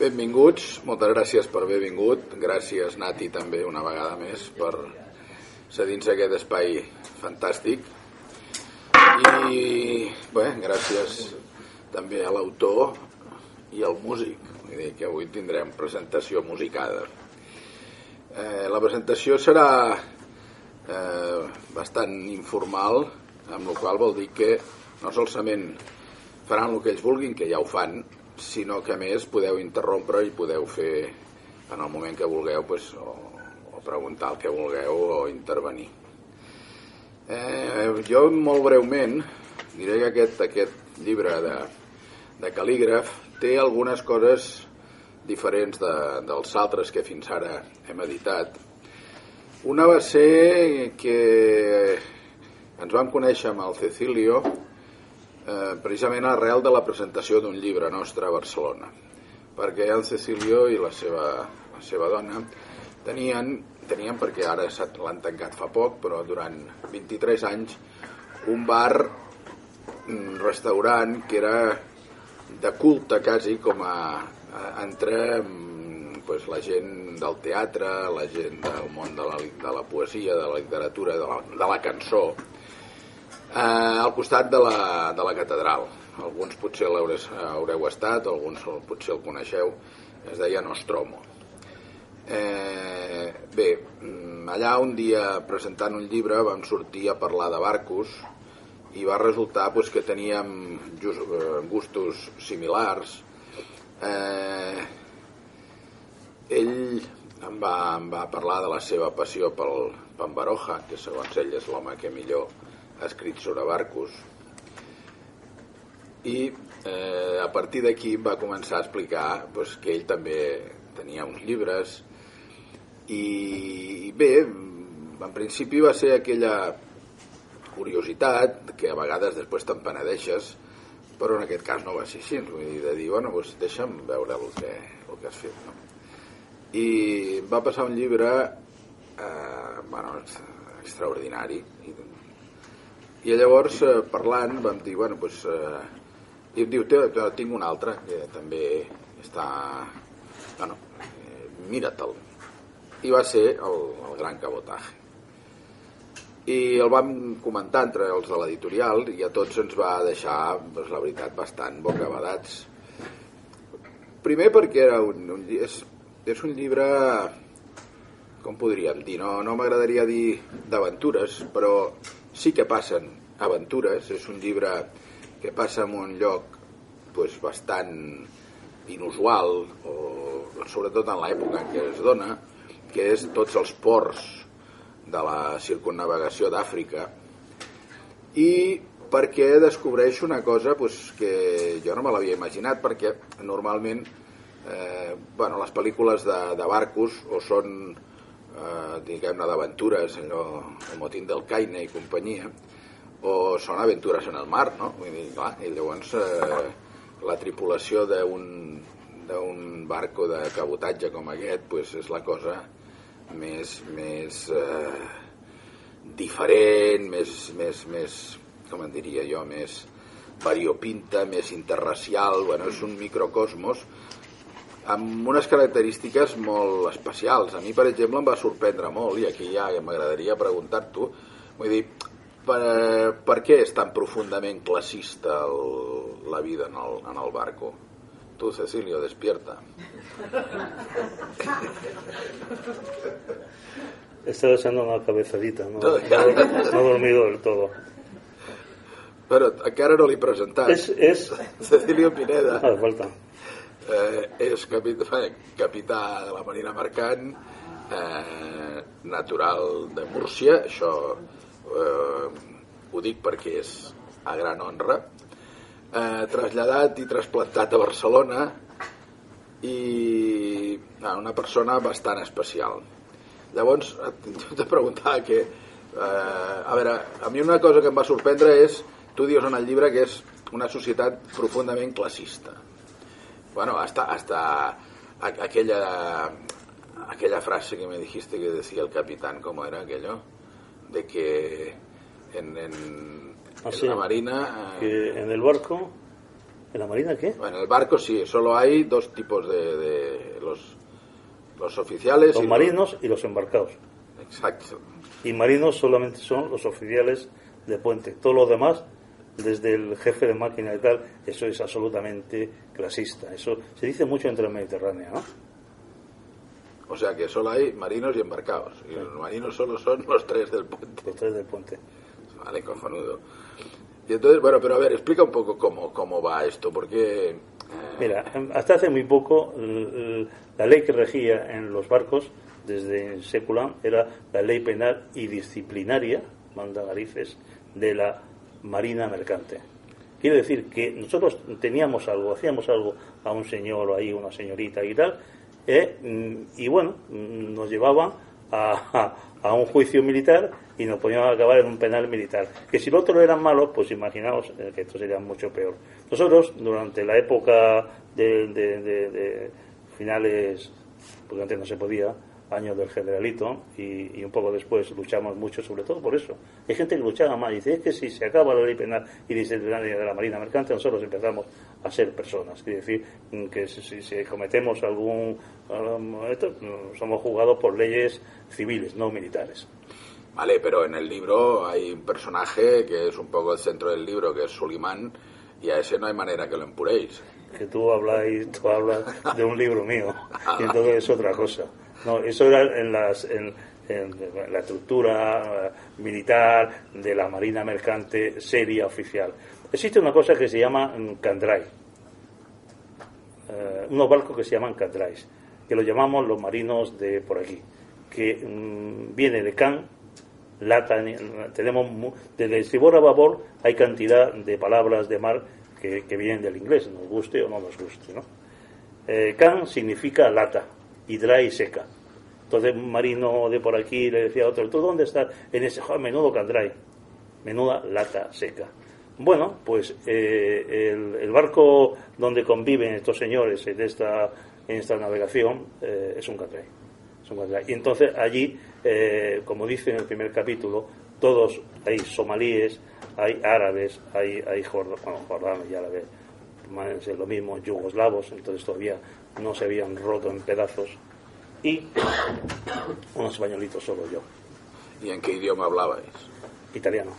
Benvinguts, moltes gràcies per haver vingut. Gràcies, Nati, també una vegada més per cedir-nos aquest espai fantàstic. I bé, gràcies també a l'autor i al músic. Dir que avui tindrem presentació musicada. Eh, la presentació serà eh, bastant informal, amb la qual vol dir que no solament faran el que ells vulguin, que ja ho fan, sinó que a més podeu interrompre i podeu fer en el moment que vulgueu pues, o, o preguntar el que vulgueu o intervenir. Eh, jo molt breument diré que aquest, aquest llibre de, de cal·lígraf té algunes coses diferents de, dels altres que fins ara hem editat. Una va ser que ens vam conèixer amb el Cecilio eh, precisament arrel de la presentació d'un llibre nostre a Barcelona perquè el Cecilio i la seva, la seva dona tenien, tenien perquè ara l'han tancat fa poc però durant 23 anys un bar un restaurant que era de culte quasi com a, a entre pues, la gent del teatre, la gent del món de la, de la poesia, de la literatura, de la, de la cançó, eh, al costat de la, de la catedral. Alguns potser l'haureu estat, alguns potser el coneixeu, es deia Nostromo. Eh, bé, mm, allà un dia presentant un llibre vam sortir a parlar de barcos i va resultar pues, que teníem just, eh, gustos similars. Eh, ell em va, em va parlar de la seva passió pel Pan Baroja, que segons ell és l'home que millor escrit sobre barcos. I eh, a partir d'aquí va començar a explicar pues, que ell també tenia uns llibres. I bé, en principi va ser aquella curiositat que a vegades després te'n penedeixes però en aquest cas no va ser així. Vull dir, de dir, bueno, pues deixa'm veure el que, el que has fet no? i va passar un llibre eh, bueno, extraordinari i i llavors, eh, parlant, vam dir, bueno, doncs... Eh, I em diu, tinc un altre, que també està... Bueno, eh, mira-te'l. I va ser el, el gran cabotatge. I el vam comentar entre els de l'editorial i a tots ens va deixar, doncs, la veritat, bastant bocabadats. Primer perquè era un, un, és, és un llibre com podríem dir, no, no m'agradaria dir d'aventures, però sí que passen aventures, és un llibre que passa en un lloc pues, bastant inusual, o sobretot en l'època en què es dona, que és tots els ports de la circunnavegació d'Àfrica, i perquè descobreix una cosa pues, que jo no me l'havia imaginat, perquè normalment eh, bueno, les pel·lícules de, de barcos o són eh, diguem-ne d'aventures, allò, el motín del Caine i companyia, o són aventures en el mar, no? Vull dir, clar, i llavors eh, la tripulació d'un d'un barco de cabotatge com aquest pues, és la cosa més, més eh, diferent, més, més, més, com en diria jo, més variopinta, més interracial, bueno, és un microcosmos amb unes característiques molt especials. A mi, per exemple, em va sorprendre molt, i aquí ja m'agradaria preguntar-t'ho, vull dir, per, per què és tan profundament classista el, la vida en el, en el barco? Tu, Cecilio, despierta. Estaba echando una cabezadita, no, no, no he dormido del todo. Però encara no l'he presentat. És, és... Cecilio Pineda. Ah, falta. Eh, és capità, capità de la Marina Mercant, eh, natural de Múrcia, això eh, ho dic perquè és a gran honra, eh, traslladat i trasplantat a Barcelona i ah, una persona bastant especial. Llavors, jo te preguntar que, eh, a veure, a mi una cosa que em va sorprendre és, tu dius en el llibre que és una societat profundament classista. Bueno, hasta, hasta aquella, aquella frase que me dijiste que decía el capitán, ¿cómo era aquello? de que en, en, Ah, en sí. la marina... eh, Que en el barco ¿En la Marina qué? Bueno, en el barco sí, solo hay dos tipos de, de los, los oficiales. Los y marinos y los embarcados. Exacto. Y marinos solamente son los oficiales de puente. Todo lo demás, desde el jefe de máquina y tal, eso es absolutamente clasista. Eso se dice mucho entre el Mediterráneo, ¿no? O sea que solo hay marinos y embarcados. Y los marinos solo son los tres del puente. Los tres del puente. Vale, cojonudo. Y entonces, bueno, pero a ver, explica un poco cómo, cómo va esto, porque... eh, Mira, hasta hace muy poco la ley que regía en los barcos desde Seculán era la ley penal y disciplinaria, manda narices, de la Marina Mercante. Quiere decir que nosotros teníamos algo, hacíamos algo a un señor o ahí, una señorita y tal, eh, mm, y bueno, mm, nos llevaban a, a- a un juicio militar y nos ponían acabar en un penal militar. Que si los otros eran malos, pues imaginaos eh, que esto sería mucho peor. Nosotros, durante la época de, de- de- de finales, porque antes no se podía, años del generalito, y, y un poco después luchamos mucho sobre todo por eso. Hay gente que luchaba más, y dice, es que si se acaba la ley penal y disciplinaria de la Marina Mercante, nosotros empezamos a ser personas. Quiere decir mm, que si, cometemos algún... um, esto, mm, somos juzgados por leyes civiles, no militares. Vale, pero en el libro hay un personaje que es un poco el centro del libro, que es Sulimán, y a ese no hay manera que lo empuréis. que tú hablas tú hablas de un libro mío y entonces es otra cosa no eso era en las en, la estructura eh, militar de la marina mercante seria oficial existe una cosa que se llama mm, candray eh, unos barcos que se llaman candrais que lo llamamos los marinos de por aquí que mm, viene de can lata, tenemos desde estribor a babor hay cantidad de palabras de mar que, que vienen del inglés, nos guste o no nos guste. ¿no? Eh, can significa lata y dry seca. Entonces un marino de por aquí le decía a otro, ¿tú dónde estás? En ese, "Joder, menudo candray, menuda lata seca. Bueno, pues eh, el, el barco donde conviven estos señores en esta, en esta navegación eh, es un candray. Es un candray. Y entonces allí, eh, como dice en el primer capítulo, todos hay somalíes, hay árabes, hay, hay jorda- bueno, jordanos y árabes, es lo mismo, yugoslavos, entonces todavía no se habían roto en pedazos, y unos españolitos solo yo, ¿Y en qué idioma hablabais? italiano.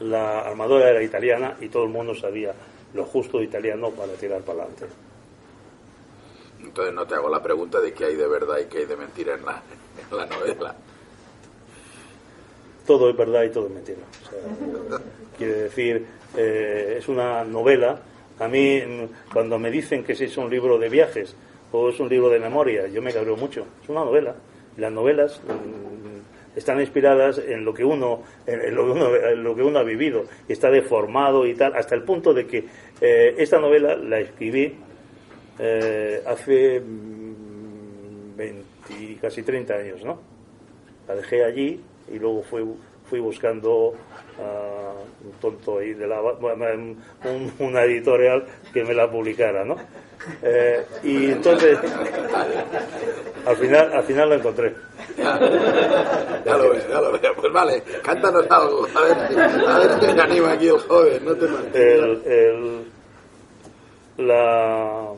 La armadora era italiana y todo el mundo sabía lo justo de italiano para tirar para adelante. Entonces no te hago la pregunta de qué hay de verdad y qué hay de mentira en la, en la novela. todo es verdad y todo es mentira. O sea, quiere decir, eh, es una novela. A mí, mm, cuando me dicen que si es un libro de viajes o es un libro de memoria, yo me cabreo mucho. Es una novela. Las novelas mm, están inspiradas en lo que uno, en, lo, que uno en lo que uno ha vivido. Está deformado y tal, hasta el punto de que eh, esta novela la escribí eh, hace mm, 20, casi 30 años, ¿no? la dejé allí y luego fui, fui buscando a un tonto ahí de la bueno, un- una editorial que me la publicara, ¿no? Eh, y entonces al final al final la encontré. Ya, ya lo veo, ya lo veo. Pues vale, cántanos algo. A ver, a ver si me anima aquí el joven. No te. El, el- la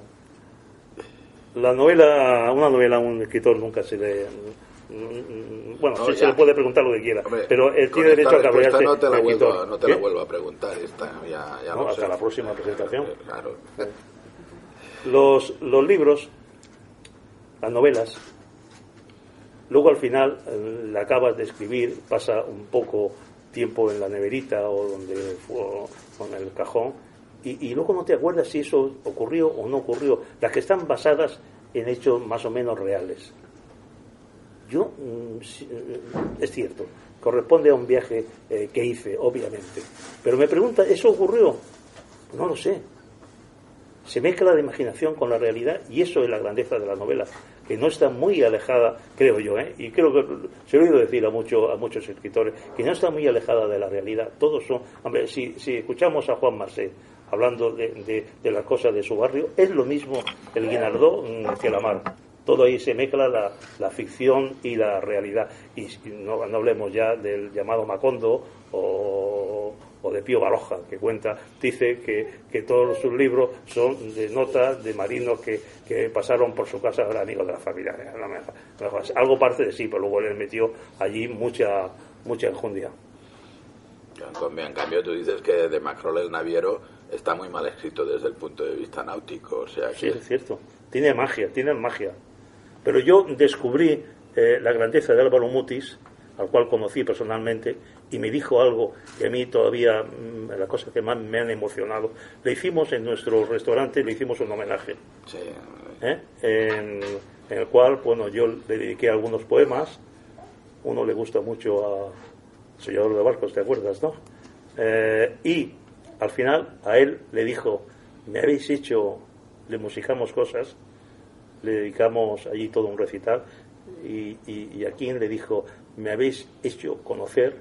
la novela una novela a un escritor nunca se le bueno, No, sí ya. se le puede preguntar lo que quiera, Hombre, pero él con tiene derecho a cabrearse. No te la el vuelvo, no te la ¿Qué? vuelvo a preguntar. Esta, ya, ya No, hasta sé. la próxima presentación. Eh, Claro. Los, los libros, las novelas, luego al final eh, la acabas de escribir, pasa un poco tiempo en la neverita o donde fue, o en el cajón, y, y luego no te acuerdas si eso ocurrió o no ocurrió. Las que están basadas en hechos más o menos reales. Yo, mm, sí, eh, es cierto, corresponde a un viaje eh, que hice, obviamente. Pero me pregunta, ¿eso ocurrió? No lo sé se mezcla la imaginación con la realidad y eso es la grandeza de la novela, que no está muy alejada, creo yo, ¿eh? y creo que se lo he oído decir a, mucho, a muchos escritores, que no está muy alejada de la realidad. Todos son, si, si escuchamos a Juan Marcet hablando de, de, de las cosas de su barrio, es lo mismo el Guinardó mm, que la mar. Todo ahí se mezcla la, la ficción y la realidad. Y no, no hablemos ya del llamado Macondo o, o de Pío Baroja, que cuenta, dice que, que todos sus libros son de notas de marinos que, que pasaron por su casa, eran amigos de la familia. Algo parte de sí, pero luego le metió allí mucha, mucha enjundia. En cambio, tú dices que de Macrol el naviero está muy mal escrito desde el punto de vista náutico. O sea Sí, es cierto. Tiene magia, tiene magia. Pero yo descubrí eh, la grandeza de Álvaro Mutis, al cual conocí personalmente, y me dijo algo que a mí todavía, mm, la cosa que más me han emocionado. Le hicimos en nuestro restaurante, le hicimos un homenaje. Sí. ¿eh? En, en, el cual, bueno, yo le dediqué algunos poemas. Uno le gusta mucho a Soñador de Barcos, ¿te acuerdas, no? Eh, y al final a él le dijo, me habéis hecho, le musicamos cosas, le dedicamos allí todo un recital, y, y, y a quien le dijo, me habéis hecho conocer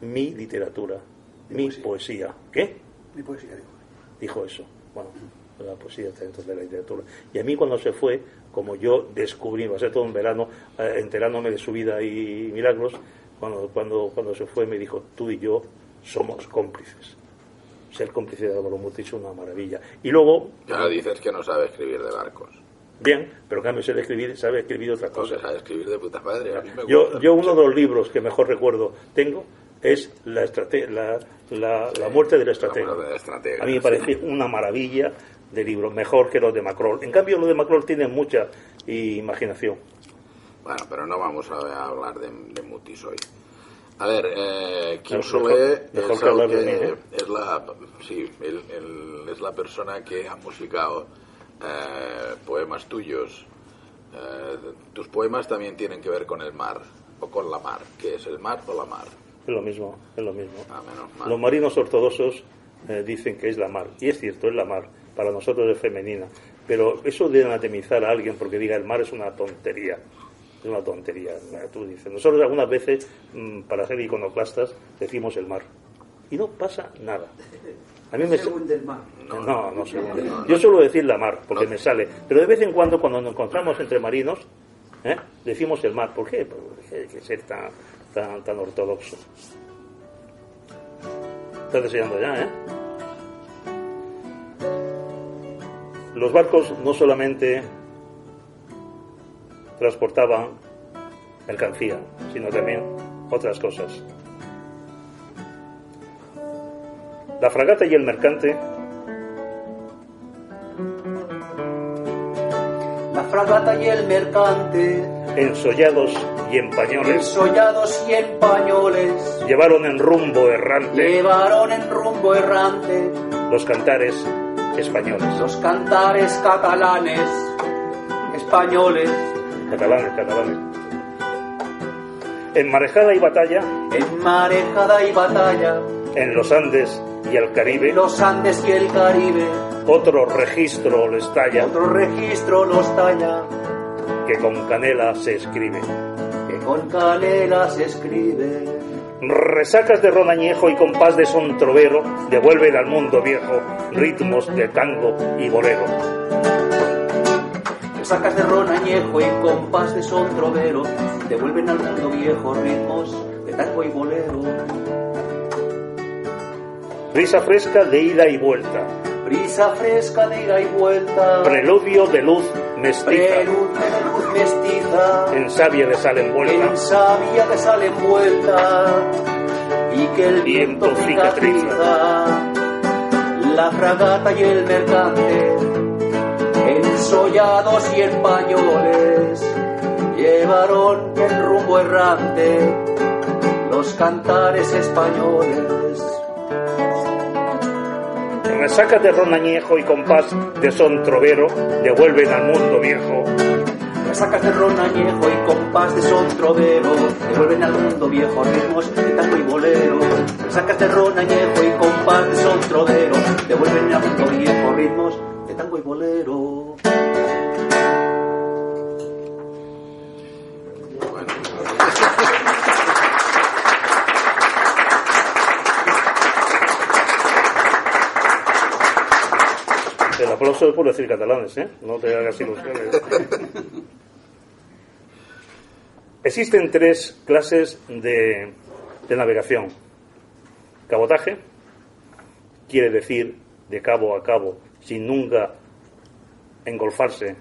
mi literatura, mi, mi poesía. poesía. ¿Qué? Mi poesía, dijo. Dijo eso. Bueno, la poesía está dentro de la literatura. Y a mí cuando se fue, como yo descubrí, va a ser todo un verano, eh, enterándome de su vida y milagros, cuando, cuando, cuando se fue me dijo, tú y yo somos cómplices. Ser cómplice de Álvaro Mutis es una maravilla. Y luego... Ya dices que no sabe escribir de barcos. Bien, pero en cambio sabe escribir, sabe escribir otra cosa. No, sabe escribir de puta madre. A mí me yo, yo uno de los libros que mejor recuerdo tengo es la, estrate la, la, sí, la, muerte del estratega. De estratega. A mí me parece sí. una maravilla de libro, mejor que los de Macrol. En cambio, los de Macrol tienen mucha imaginación. Bueno, pero no vamos a hablar de, de Mutis hoy. A ver, eh, Kim Solé es, que ¿eh? es, la, sí, él, él es la persona que ha musicado eh, poemas tuyos. Eh, tus poemas también tienen que ver con el mar o con la mar. ¿Qué es el mar o la mar? Es lo mismo, es lo mismo. Ah, menos mal. Los marinos ortodoxos eh, dicen que es la mar. Y es cierto, es la mar. Para nosotros es femenina. Pero eso de anatemizar a alguien porque diga el mar es una tontería. Es una tontería. Tú dices. Nosotros algunas veces, mmm, para ser iconoclastas, decimos el mar. Y no pasa nada. A mí me se hunde el mar. No, no, no se hunde. Yo suelo decir la mar, porque me sale. Pero de vez en cuando, cuando nos encontramos entre marinos, ¿eh? decimos el mar. ¿Por qué? Porque hay que ser tan, tan, tan ortodoxo. Estás deseando ya, ¿eh? Los barcos no solamente transportaban mercancía, sino también otras cosas. La fragata y el mercante. La fragata y el mercante. Ensollados y en pañoles. Ensollados y en pañoles. Llevaron en rumbo errante. Llevaron en rumbo errante. Los cantares españoles. Los cantares catalanes. Españoles. Catalanes, catalanes. En marejada y batalla. En marejada y batalla. En los Andes y el Caribe. Los Andes y el Caribe. Otro registro les talla. Otro registro los talla. Que con canela se escribe. Que con canela se escribe. Resacas de ron añejo y compás de son trovero devuelven al mundo viejo ritmos de tango y bolero. Resacas de ron añejo y compás de son trovero devuelven al mundo viejo ritmos de tango y bolero. Brisa fresca de ida y vuelta. Brisa fresca de ida y vuelta. Preludio de luz mestiza. Preludio de luz mestiza. En savia de sal envuelta. En savia de sal envuelta. Y que el viento cicatriza. La fragata y el mercante. Ensollados y en pañoles. Llevaron el rumbo errante. Los cantares españoles. Resacas de ron añejo y compás de son trovero devuelven al mundo viejo. Resacas de ron añejo y compás de son trovero devuelven al mundo viejo ritmos de tango y bolero. Resacas de ron añejo y compás de son trovero devuelven al mundo viejo ritmos de tango y bolero. Aplauso es por decir catalanes, ¿eh? No te hagas ilusiones. Existen tres clases de, navegación. Cabotaje quiere decir de cabo a cabo, sin nunca engolfarse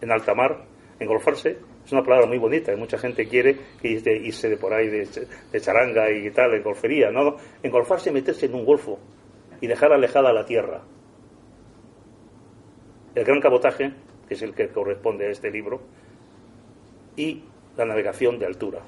en alta mar. Engolfarse es una palabra muy bonita, y mucha gente quiere irse de por ahí de, charanga y tal, engolfería. No, engolfarse, meterse en un golfo y dejar alejada la tierra. El gran cabotaje, que es el que corresponde a este libro, y la navegación de altura.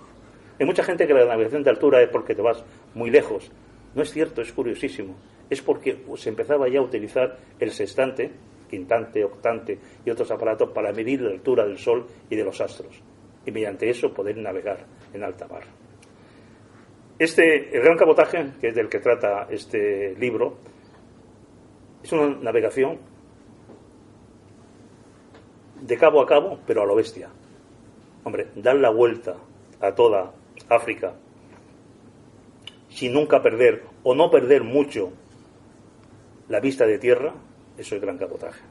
Hay mucha gente que la navegación de altura es porque te vas muy lejos. No es cierto, es curiosísimo. Es porque se empezaba ya a utilizar el sextante, quintante, octante y otros aparatos para medir la altura del Sol y de los astros. Y mediante eso poder navegar en alta mar. Este, el gran cabotaje, que es del que trata este libro, es una navegación de cabo a cabo, pero a lo bestia. Hombre, dar la vuelta a toda África sin nunca perder o no perder mucho la vista de tierra, eso es gran cabotaje.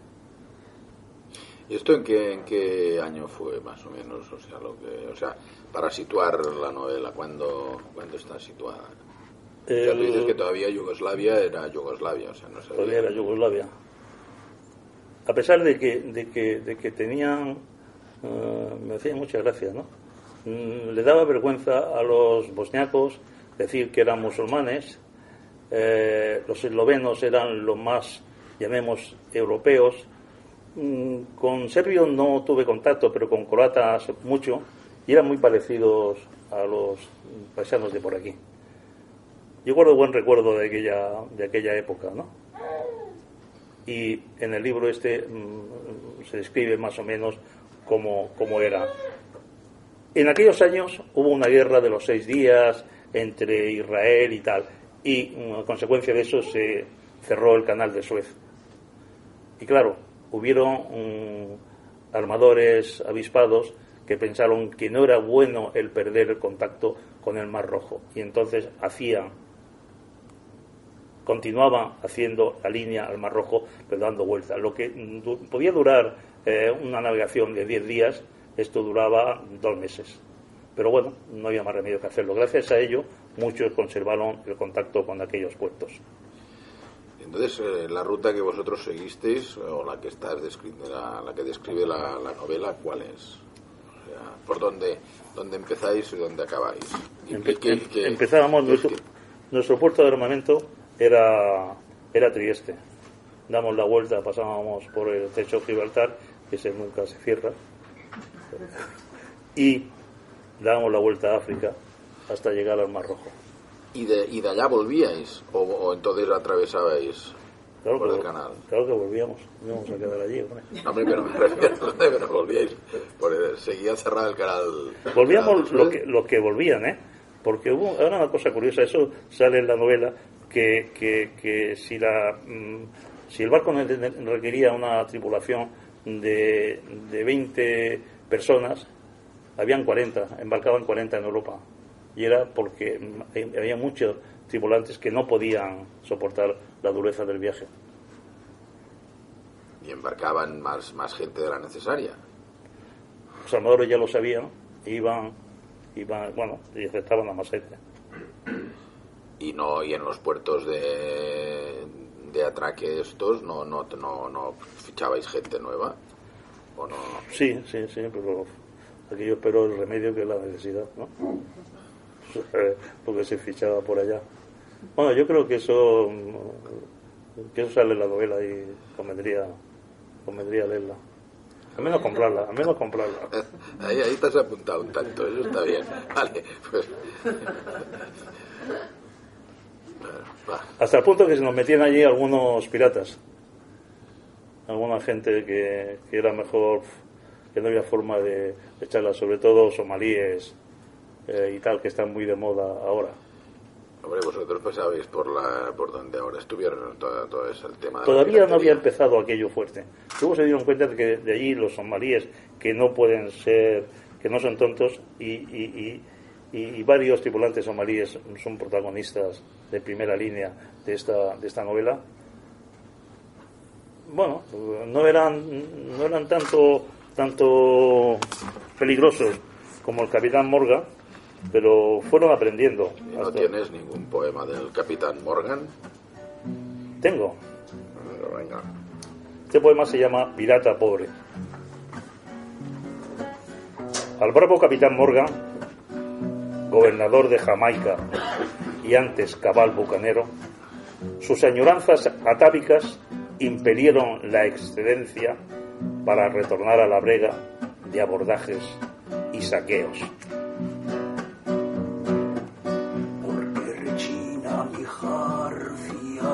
¿Y esto en qué, en qué año fue más o menos? O sea, lo que, o sea para situar la novela, ¿cuándo, está situada? tú dices que todavía Yugoslavia era Yugoslavia, o sea, no Todavía era Yugoslavia. A pesar de que, de que, de que tenían, eh, me hacía mucha gracia, ¿no? Mm, le daba vergüenza a los bosniacos decir que eran musulmanes, eh, los eslovenos eran los más, llamemos, europeos. Mm, con serbios no tuve contacto, pero con croatas mucho, y eran muy parecidos a los paisanos de por aquí. Yo guardo buen recuerdo de aquella, de aquella época, ¿no? Y en el libro este mm, se describe más o menos cómo, cómo era. En aquellos años hubo una guerra de los seis días entre Israel y tal, y a consecuencia de eso se cerró el canal de Suez. Y claro, hubieron mm, armadores avispados que pensaron que no era bueno el perder el contacto con el Mar Rojo y entonces hacían continuaban haciendo la línea al Mar Rojo pero dando vueltas lo que podía durar eh, una navegación de 10 días esto duraba dos meses pero bueno no había más remedio que hacerlo gracias a ello muchos conservaron el contacto con aquellos puertos. Entonces, eh, la ruta que vosotros seguisteis, o la que estás la, la que describe la, novela, ¿cuál es? ¿Por dónde, dónde empezáis y dónde acabáis? Em, empezábamos, nuestro, nuestro, puerto de armamento era, era Trieste. Damos la vuelta, pasábamos por el techo Gibraltar, que ese nunca se cierra, y dábamos la vuelta a África hasta llegar al Mar Rojo. ¿Y de, y de allá volvíais? ¿O, entonces atravesabais por el canal? Claro que volvíamos, íbamos a quedar allí. Hombre, pero me refiero, pero volvíais, seguía cerrado el canal. Volvíamos lo que, lo que volvían, ¿eh? Porque hubo, una cosa curiosa, eso sale en la novela, que, que, que si, la, mm, si el barco requería una tripulación de, de 20 personas, habían 40, embarcaban 40 en Europa y era porque había muchos tripulantes que no podían soportar la dureza del viaje. Y embarcaban más, más gente de la necesaria. Los armadores ya lo sabían, iban, iban bueno, y aceptaban a más gente. Y no y en los puertos de, de atraque estos no, no, no, no fichabais gente nueva. ¿O no? Sí, sí, sí, pero aquello esperó el remedio que es la necesidad, ¿no? porque se fichaba por allá. Bueno, yo creo que eso, que eso sale en la novela y convendría, convendría leerla. Al menos comprarla, al menos comprarla. Ahí, ahí te has apuntado un tanto, eso está bien. Vale, pues. Hasta el punto que se nos metían allí algunos piratas. Alguna gente que, que era mejor, que no había forma de echarla, sobre todo somalíes, eh, y tal, que están muy de moda ahora. Hombre, vosotros pasabais por la por donde ahora estuvieron todo, todo ese tema. Todavía no había empezado aquello fuerte. Luego se dieron cuenta de que de allí los somalíes que no pueden ser, que no son tontos y, y, y, varios tripulantes somalíes son protagonistas de primera línea de esta de esta novela. Bueno, no eran no eran tanto tanto peligrosos como el capitán Morgan pero fueron aprendiendo. ¿Y no hasta- tienes ningún poema del Capitán Morgan? Tengo. Pero venga. Este poema se llama Pirata Pobre. Al bravo capitán Morgan, gobernador de Jamaica y antes cabal bucanero, sus añoranzas atávicas impelieron la excelencia para retornar a la brega de abordajes y saqueos. porque rechina mi jarcia,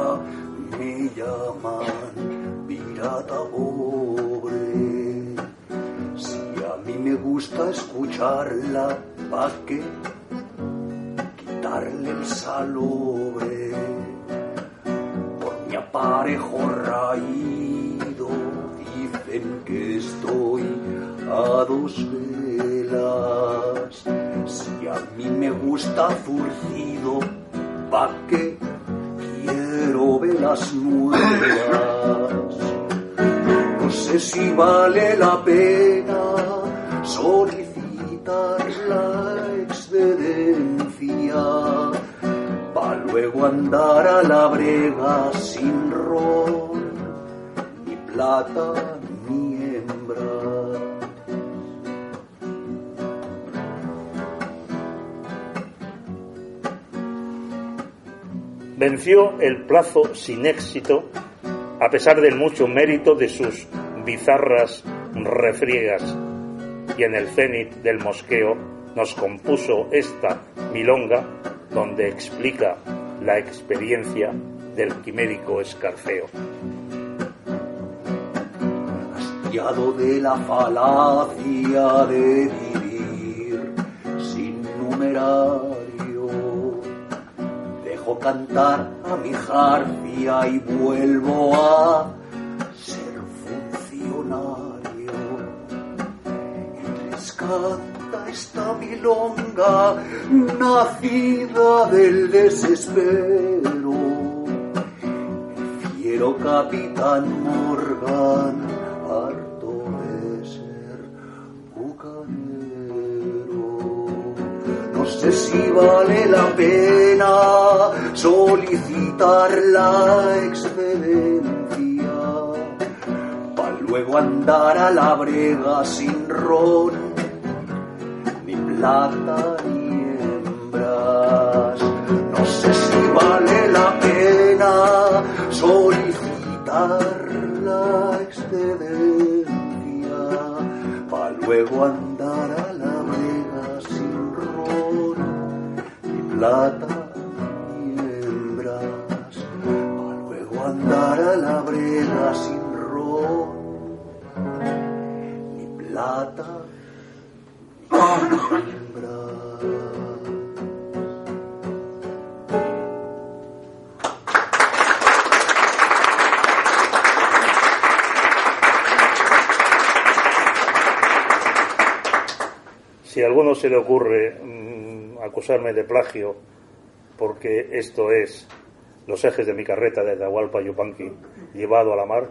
me llaman pirata pobre. Si a mí me gusta escucharla, ¿pa' qué quitarle el salobre? Por mi aparejo raído, dicen que estoy a dos velas. Si a mí me gusta zurcido, ¿pa' qué quiero velas nuevas? No sé si vale la pena solicitar luego andar a la brega sin ron, ni plata ni hembra. Venció el plazo sin éxito a pesar del mucho mérito de sus bizarras refriegas y en el cenit del mosqueo nos compuso esta milonga donde explica la experiencia del quimérico escarceo. hastiado de la falacia de vivir sin numerario. Dejo cantar a mi jarcia y vuelvo a ser funcionario. Y rescata esta milonga nacida del desespero. El fiero capitán Morgan, harto de ser bucanero. No sé si vale la pena solicitar la excedencia para luego andar a la brega sin ron, plata. No sé si vale la pena solicitar la excedencia para luego andar a la brega sin ron, ni plata acusarme de plagio porque esto es los ejes de mi carreta de Atahualpa Yupanqui llevado a la mar,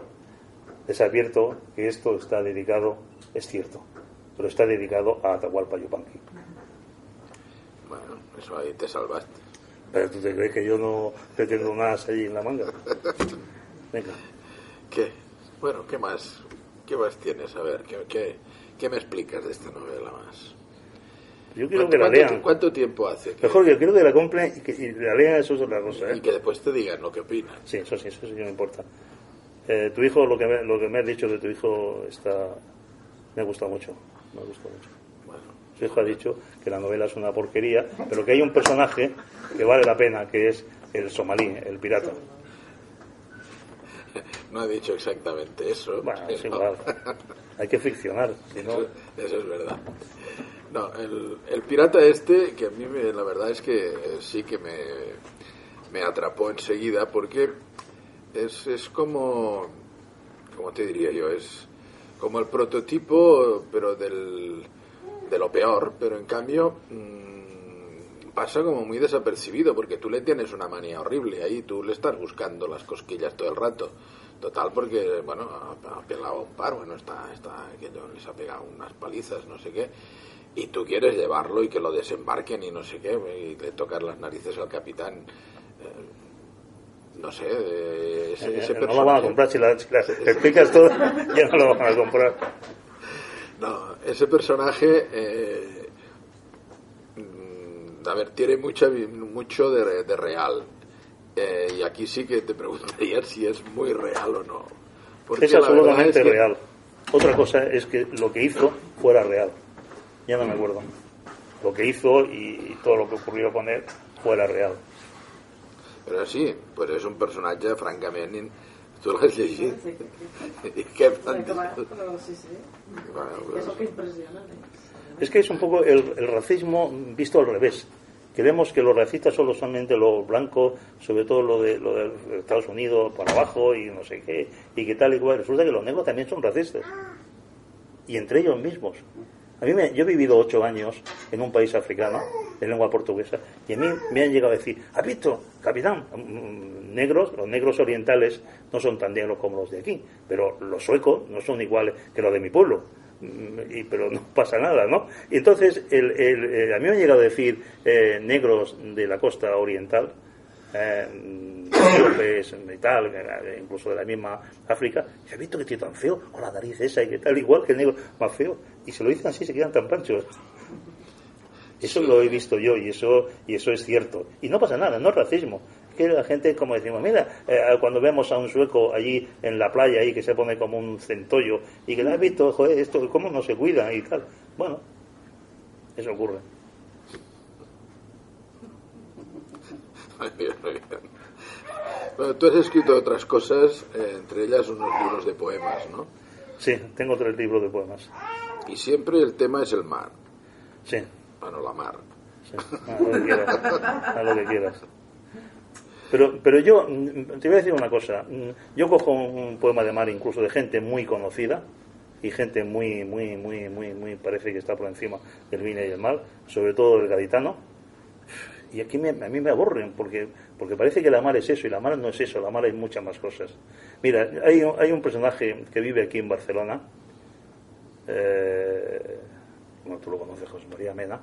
les advierto que esto está dedicado, es cierto, pero está dedicado a Atahualpa Yupanqui. Bueno, eso ahí te salvaste. Pero tú te crees que yo no pretendo nada allí en la manga. Venga. ¿Qué? Bueno, ¿qué más? ¿Qué más tienes? A ver, ¿qué, qué, qué me explicas de esta novela más? Yo quiero ¿Cuánto, que la lean. cuánto tiempo hace? que- Mejor, yo quiero que la compren y que y la lean, eso es otra cosa. ¿eh? Y que después te digan lo que opinan. Sí, eso sí, eso sí que me importa. Eh, tu hijo, lo que, me, lo que me has dicho de tu hijo está me gusta mucho. Me gusta mucho. Bueno, Su hijo ha dicho que la novela es una porquería, pero que hay un personaje que vale la pena, que es el somalí, el pirata. no he dicho exactamente eso. Bueno, es igual. Hay que ficcionar, si no... Eso, eso es verdad. No, el, el pirata este, que a mí me- la verdad es que sí que me, me atrapó enseguida, porque es, es como, como te diría yo, es como el prototipo, pero del, de lo peor, pero en cambio mm, pasa como muy desapercibido, porque tú le tienes una manía horrible ahí, tú le estás buscando las cosquillas todo el rato. Total, porque, bueno, ha, pegado un par, bueno, está, está, que les ha pegado unas palizas, no sé qué. Y tú quieres llevarlo y que lo desembarquen y no sé qué, y le tocar las narices al capitán. eh, no sé, eh, ese, ese Eh, no lo van a personaje- comprar si las explicas todo, ya no lo van a comprar. No, ese personaje, eh, mm, a ver, tiene mucha, mucho de, de real. Y aquí sí que te preguntaría si es muy real o no. Porque Es la absolutamente es que- real. Otra cosa es que lo que hizo fuera real. Ya no me acuerdo. Lo que hizo y, y todo lo que ocurrió con él fuera real. Però sí, pues és un personatge francament... in- Tu l'has llegit? I què fan? Però sí, sí. Bueno, És el que impressiona. Es que es un poco el, el racismo visto al revés. Creemos que los racistas son solamente los blancos, sobre todo lo de, lo de Estados Unidos para abajo y no sé qué, y que tal y cual. Resulta que los negros también son racistas. Y entre ellos mismos. A mí me- yo he vivido ocho años en un país africano de lengua portuguesa y a mí me han llegado a decir, ¿has visto, capitán? Mm, Negros, los negros orientales no son tan negros como los de aquí, pero los suecos no son iguales que los de mi pueblo. Mm, Y, pero no pasa nada, ¿no? Y entonces el- a mí me han llegado a decir eh, negros de la costa oriental, eh, y tal, incluso de la misma África, ¿se ha visto que tiene tan feo? Con la nariz esa y que tal, igual que el negro más feo. Y se lo dicen así, se quedan tan panchos. Eso lo he visto yo y eso y eso es cierto. Y no pasa nada, no es racismo. Que la gente, como decimos, mira, eh, cuando vemos a un sueco allí en la playa ahí que se pone como un centollo y que le has visto, joder, esto, ¿cómo no se cuida y tal? Bueno, eso ocurre. Muy bien, muy bien. Bueno, tú has escrito otras cosas, eh, entre ellas unos libros de poemas, ¿no? Sí, tengo tres libros de poemas. Y siempre el tema es el mar. Sí, Bueno, la mar. sí, a lo que quieras. A lo que quieras. Pero, pero yo, mm, te voy a decir una cosa. Mm, Yo cojo un poema de mar incluso de gente muy conocida y gente muy, muy, muy, muy, muy, parece que está por encima del bien y del mal, sobre todo del gaditano. Y aquí me- a mí me aburren porque, porque parece que la mar es eso y la mar no es eso, la mar hay muchas más cosas. Mira, hay, un- hay un personaje que vive aquí en Barcelona, eh, bueno, tú lo conoces, José María Mena,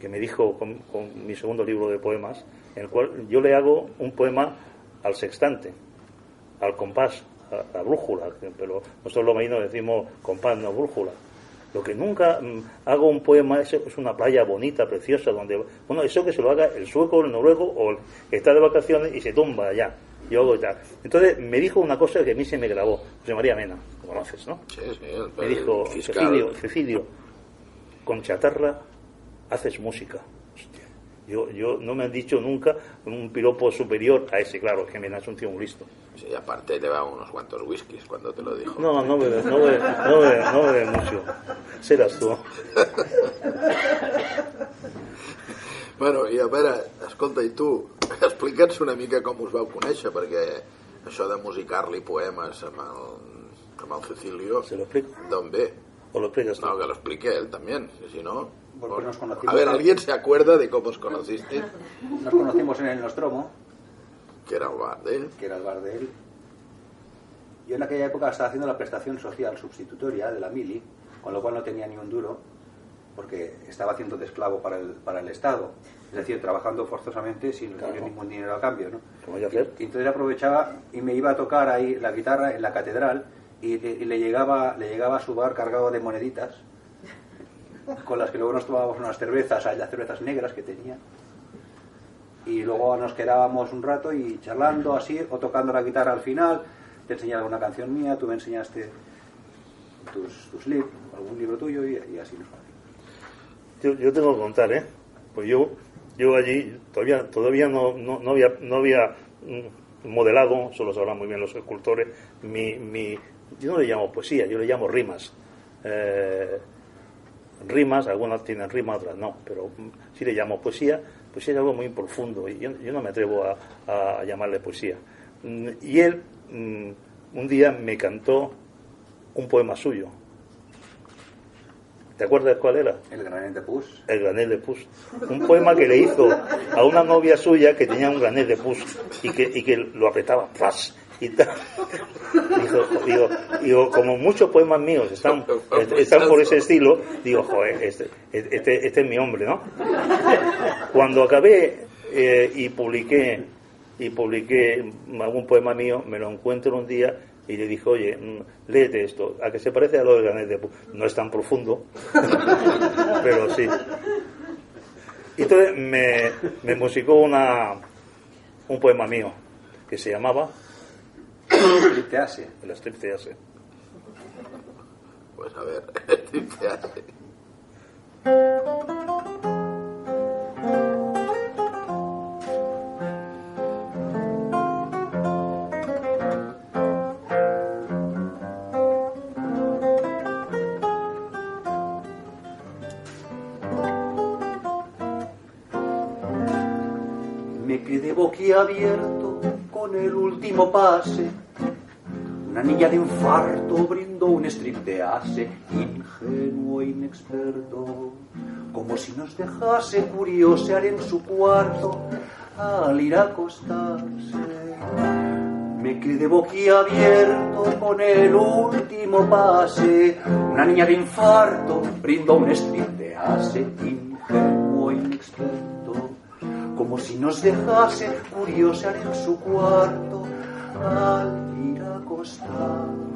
que me dijo con, con mi segundo libro de poemas, en el cual yo le hago un poema al sextante, al compás, a la brújula, pero nosotros los marinos decimos compás, no brújula. Lo que nunca mm, hago un poema es, es una playa bonita, preciosa, donde, bueno, eso que se lo haga el sueco, el noruego o el que está de vacaciones y se tumba allá. Yo hago tal. Entonces me dijo una cosa que a mí se me grabó, José María Mena, lo conoces, ¿no? Sí, sí, el, Me dijo. Cecilio, Cecilio, con chatarra haces música. Yo, yo no me han dicho nunca un piropo superior a ese, claro, que me es un tío muy listo. Sí, aparte lleva unos cuantos whiskies cuando te lo dijo. No, no bebe, no bebe, no bebe, no bebe mucho. Serás tú. Bueno, i a veure, escolta, i tu, explica'ns una mica com us vau conèixer, perquè això de musicar-li poemes amb el, amb el Cecilio, ¿Se lo explico? d'on ve? ¿O lo explicas tú? No, que lo explique él también, que si no... Pues nos conocimos- A ver, ¿alguien se acuerda de cómo os conociste? Nos conocimos en el Nostromo, Que era el bar de él. que era el bar de él. Yo en aquella época estaba haciendo la prestación social sustitutoria de la mili, con lo cual no tenía ni un duro, porque estaba haciendo de esclavo para el, para el Estado. Es decir, trabajando forzosamente sin recibir Claro. ningún dinero a cambio. ¿no? Que hacer. Y entonces aprovechaba y me iba a tocar ahí la guitarra en la catedral y, le- y le, llegaba, le llegaba a su bar cargado de moneditas con las que luego nos tomábamos unas cervezas, las cervezas negras que tenía. Y luego nos quedábamos un rato y charlando así, o tocando la guitarra al final. Te enseñaba alguna canción mía, tú me enseñaste tus, tus libros, algún libro tuyo y, y así nos. Yo, yo tengo que contar, ¿eh? Pues yo, yo allí todavía, todavía no, no, no había, no había mm, modelado, solo sabrán muy bien los escultores, mi, mi, yo no le llamo poesía, yo le llamo rimas. Eh, rimas, algunas tienen rimas, otras no, pero sí le llamo poesía, poesía es algo muy profundo y yo, yo no me atrevo a, a llamarle poesía. Mm, Y él mm, un día me cantó un poema suyo. ¿Te acuerdas cuál era? El granel de Pus. El granel de pus. Un poema que le hizo a una novia suya que tenía un granel de pus y que, y que lo apretaba ¡pras! Y tal. Digo, digo, digo, como muchos poemas míos están, están por ese estilo, digo, joder, este, este, este es mi hombre, ¿no? Cuando acabé eh, y publiqué y publiqué algún poema mío, me lo encuentro un día y le dije, oye, mm, léete esto, a que se parece a lo de Ganet de No es tan profundo, pero sí. Y entonces me, me musicó una, un poema mío que se llamaba Triptease. El Striptease. Pues a ver, ¿qué hace? Me quedé boquiabierto con el último pase. Una niña de infarto brindó un strip de ase, ingenuo e inexperto, como si nos dejase curiosear en su cuarto al ir a acostarse. Me quedé boquiabierto con el último pase. Una niña de infarto brindó un strip de ase, ingenuo e inexperto, como si nos dejase curiosear en su cuarto al ir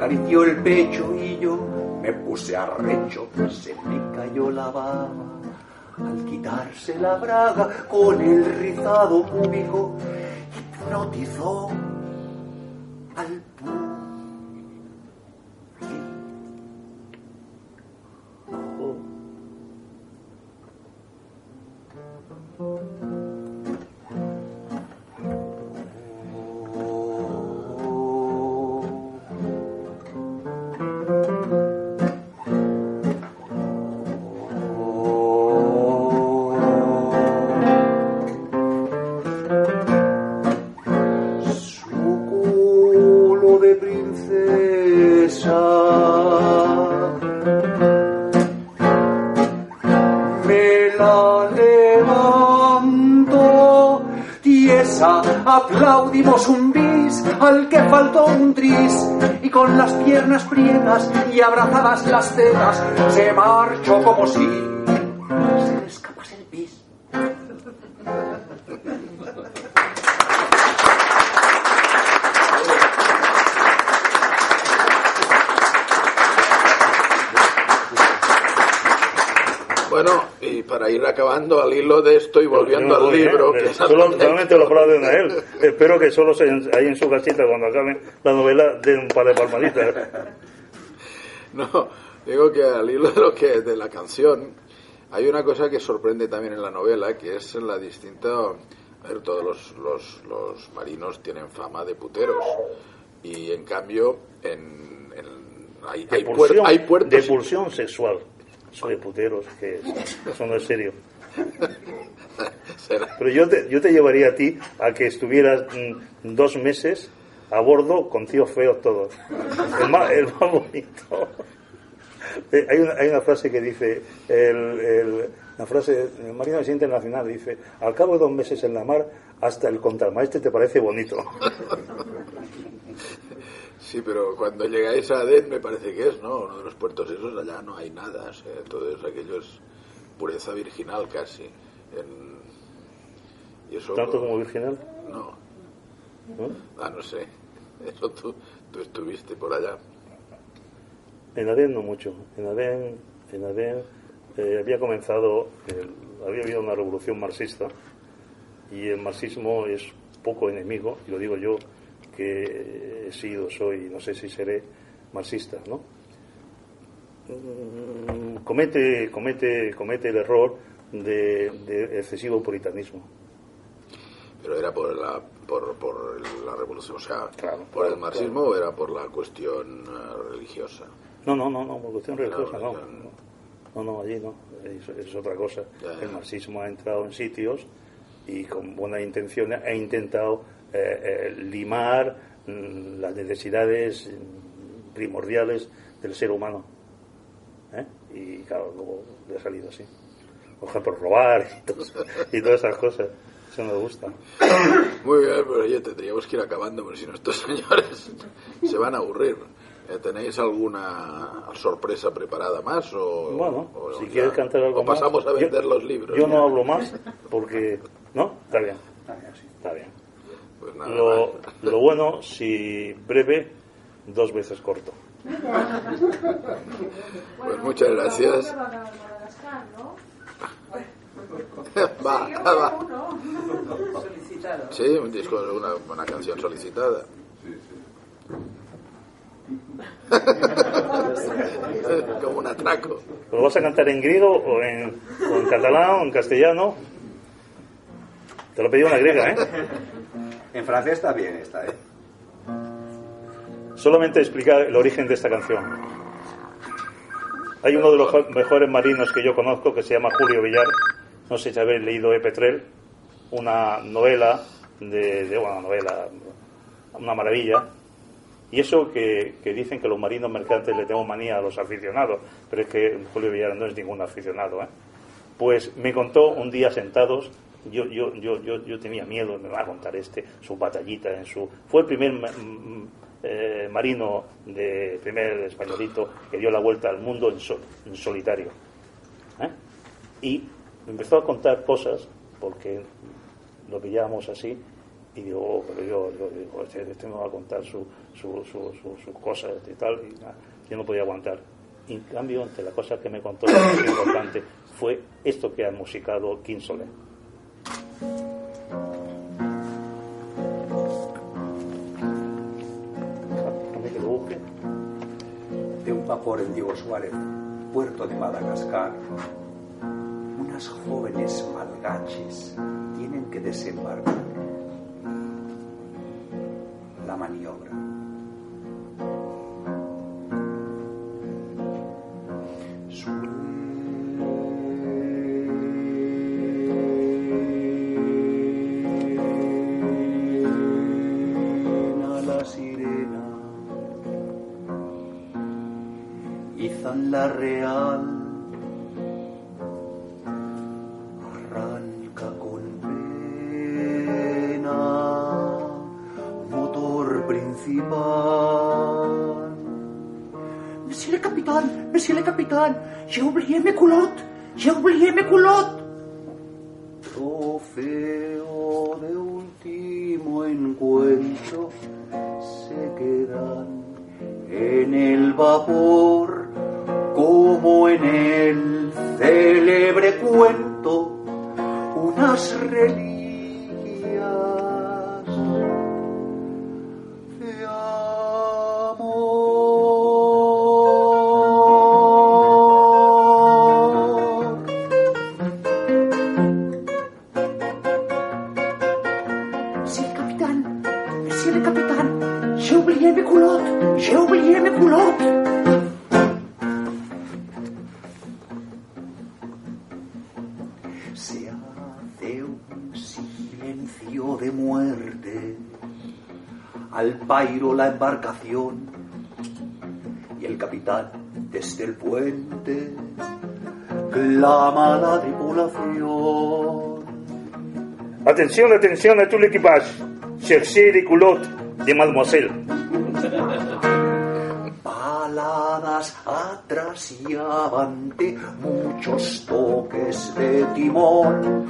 acarició el pecho y yo me puse arrecho, se me cayó la baba. Al quitarse la braga con el rizado púbico, hipnotizó faltó un tris y con las piernas prietas y abrazadas las tetas se marchó como si acabando al hilo de esto y volviendo no al libro, que solamente lo aplauden a él. Espero que solo se, ahí en su casita, cuando acabe la novela, den un par de palmaditas. No, digo que al hilo de lo que de la canción hay una cosa que sorprende también en la novela, que es en la distinta a ver, todos los, los, los marinos tienen fama de puteros y en cambio en, en- hay, hay, puer- hay puertos de pulsión sexual. Soy puteros, que eso no es serio. Pero yo te, yo te llevaría a ti a que estuvieras mm, dos meses a bordo con tíos feos todos. El más, el más bonito. Eh, Hay una, hay una frase que dice, el, el- la frase, el Marino de Internacional dice, al cabo de dos meses en la mar, hasta el contramaestre te parece bonito. Sí, pero cuando llegáis a Aden me parece que es, ¿no? Uno de los puertos esos, allá no hay nada, o sea, todo es aquello es pureza virginal casi. En- y eso, Tanto como virginal. No. Ah, no sé. Eso tú, tú estuviste por allá. En Adén no mucho. En Adén, en Adén eh, había comenzado, el- había habido una revolución marxista y el marxismo es poco enemigo, y lo digo yo he sido, soy, no sé si seré marxista, ¿no? Mm, Comete, comete, comete el error de, de excesivo puritanismo. Pero era por la, por, por la revolución, o sea, Claro, por el claro, marxismo o era por la cuestión eh, religiosa. No, no, no, no, por cuestión religiosa, no. No, no, allí no, es, es otra cosa. Ya, ya. El marxismo ha entrado en sitios y con buena intención ha intentado eh, eh, limar mm, las necesidades primordiales del ser humano. ¿eh? Y claro, luego le ha salido así. Por ejemplo, robar y, todo- y todas esas cosas. Eso me gusta. Muy bien, pero oye, tendríamos que ir acabando, porque si no estos señores se van a aburrir. ¿Tenéis alguna sorpresa preparada más? O, Bueno, o si ya- quieres cantar algo o pasamos más. a vender Yo- los libros. Yo ya. no hablo más porque. Está bien. Ya, sí. Está bien. Pues nada Lo, lo bueno, si breve, dos veces corto. Pues muchas gracias. Va, va. creo uno. Solicitado. Sí, un disco, una, una canción solicitada. Como un atraco. ¿Lo vas a cantar en griego o en, o en catalán o en castellano? Te lo pedí una griega, ¿eh? En francés está bien esta, ¿eh? Solamente explicar el origen de esta canción. Hay uno de los jo- mejores marinos que yo conozco que se llama Julio Villar. No sé si habéis leído E. Petrel, una novela de, de una novela, una maravilla. Y eso que, que dicen que los marinos mercantes le tenemos manía a los aficionados, pero es que Julio Villar no es ningún aficionado. ¿eh? Pues me contó un día sentados, yo, yo, yo, yo, yo tenía miedo, me va a contar este, su batallita en su... Fue el primer eh, marino, de primer españolito que dio la vuelta al mundo en, sol- en solitario. ¿eh? Y me empezó a contar cosas, porque lo pillábamos así, y digo, oh, pero yo, este, este me va a contar su, su, su- su- sus cosas y tal, y yo no podía aguantar. Y en cambio, entre las cosas que me contó, lo más importante fue esto que ha musicado Soler. De un vapor en Diego Suárez, puerto de Madagascar, unas jóvenes malgaches tienen que desembarcar. La maniobra. Arranca con pena motor principal. Monsieur le capitaine, monsieur le capitaine, j'ai oublié mes culottes, j'ai oublié mes culottes. Trofeo de último encuentro se quedan en el vapor como en el célebre cuento unas reliquias la embarcación y el capitán desde el puente clama a la tripulación. Attention, attention à tout l'équipage. Cherchez les culottes de mademoiselle. Atrás y avante, muchos toques de timón.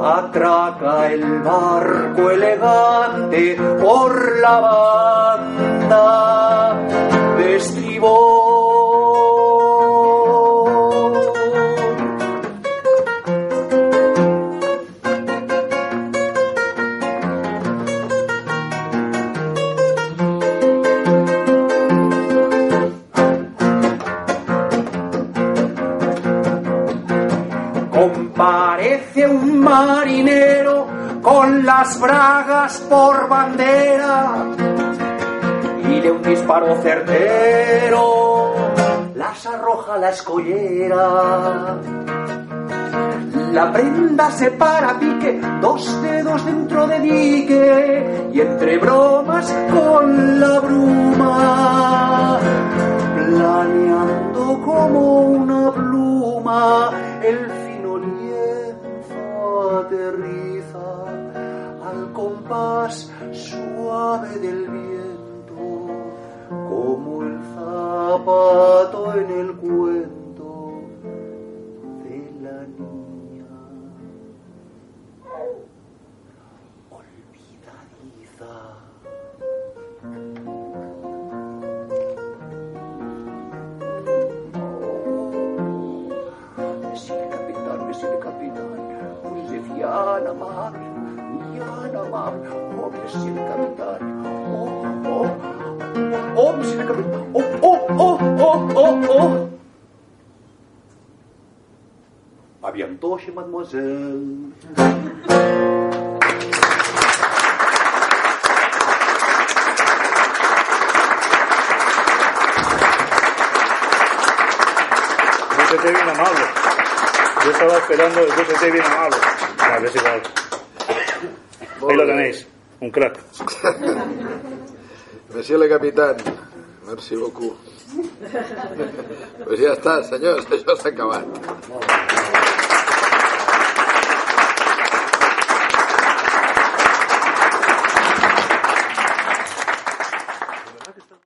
Atraca el barco elegante por la banda de estribor. Las bragas por bandera y de un disparo certero las arroja la escollera. La prenda se para pique, dos dedos dentro de dique y entre bromas con la bruma, planeando como una pluma, suave del viento, como el zapato en el oh, monsieur le capitán, oh, oh, oh, oh, oh, oh. A bientôt, chez mademoiselle. Yo bien amable. Yo estaba esperando el esté bien amable. A ver si va. Ahí lo tenéis. Un crack. Monsieur le capitán, merci beaucoup. Pues ja està, senyors, això s'ha acabat.